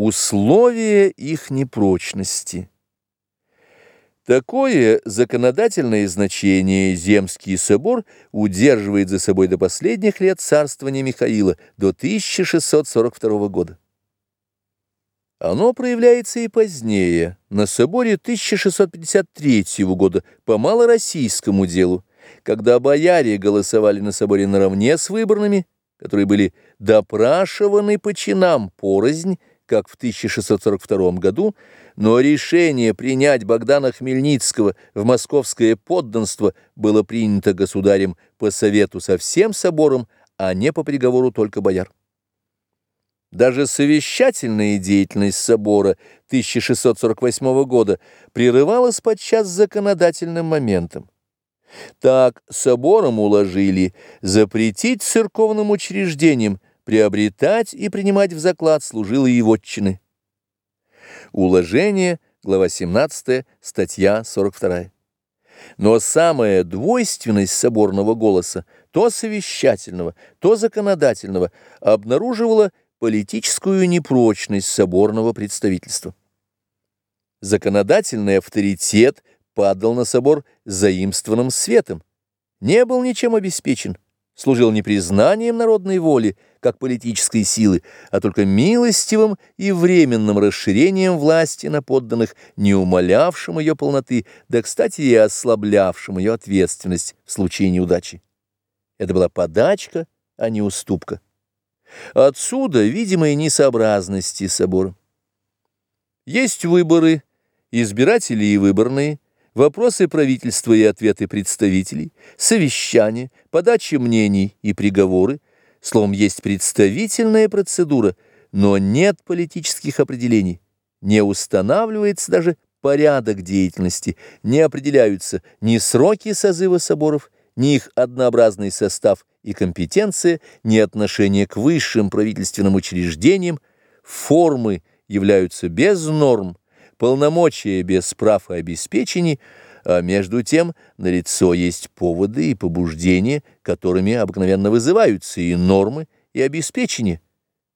Условия их непрочности. Такое законодательное значение Земский собор удерживает за собой до последних лет царствования Михаила, до 1642 года. Оно проявляется и позднее, на соборе 1653 года по малороссийскому делу, когда бояре голосовали на соборе наравне с выборными, которые были допрашиваны по чинам порознь, как в 1642 году, но решение принять Богдана Хмельницкого в московское подданство было принято государем по совету со всем собором, а не по приговору только бояр. Даже совещательная деятельность собора 1648 года прерывалась подчас законодательным моментом. Так собором уложили запретить церковным учреждениям приобретать и принимать в заклад служилые вотчины. Уложение, глава 17, статья 42. Но самая двойственность соборного голоса, то совещательного, то законодательного, обнаруживала политическую непрочность соборного представительства. Законодательный авторитет падал на собор заимствованным светом, не был ничем обеспечен, служил не признанием народной воли, как политической силы, а только милостивым и временным расширением власти на подданных, не умалявшим ее полноты, да, кстати, и ослаблявшим ее ответственность в случае неудачи. Это была подачка, а не уступка. Отсюда видимые несообразности собора. Есть выборы, избиратели и выборные, вопросы правительства и ответы представителей, совещания, подача мнений и приговоры, словом, есть представительная процедура, но нет политических определений, не устанавливается даже порядок деятельности, не определяются ни сроки созыва соборов, ни их однообразный состав и компетенция, ни отношение к высшим правительственным учреждениям, формы являются без норм, полномочия без прав и обеспечений, а между тем налицо есть поводы и побуждения, которыми обыкновенно вызываются и нормы, и обеспечения.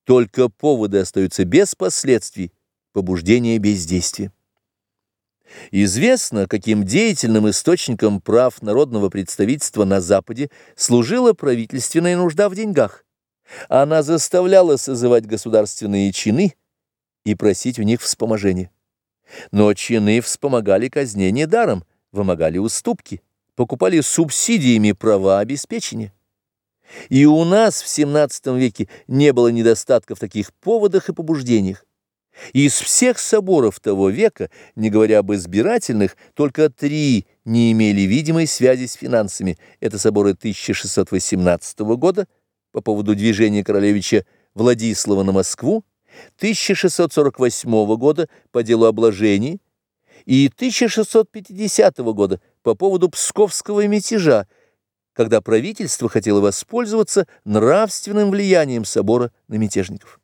Только поводы остаются без последствий, побуждения без действия. Известно, каким деятельным источником прав народного представительства на Западе служила правительственная нужда в деньгах. Она заставляла созывать государственные чины и просить у них вспоможения. Но чины вспомогали казнение даром, вымогали уступки, покупали субсидиями права обеспечения. И у нас в XVII веке не было недостатка в таких поводах и побуждениях. Из всех соборов того века, не говоря об избирательных, только три не имели видимой связи с финансами. Это соборы 1618 года по поводу движения королевича Владислава на Москву, 1648 года по делу обложений и 1650 года по поводу Псковского мятежа, когда правительство хотело воспользоваться нравственным влиянием собора на мятежников.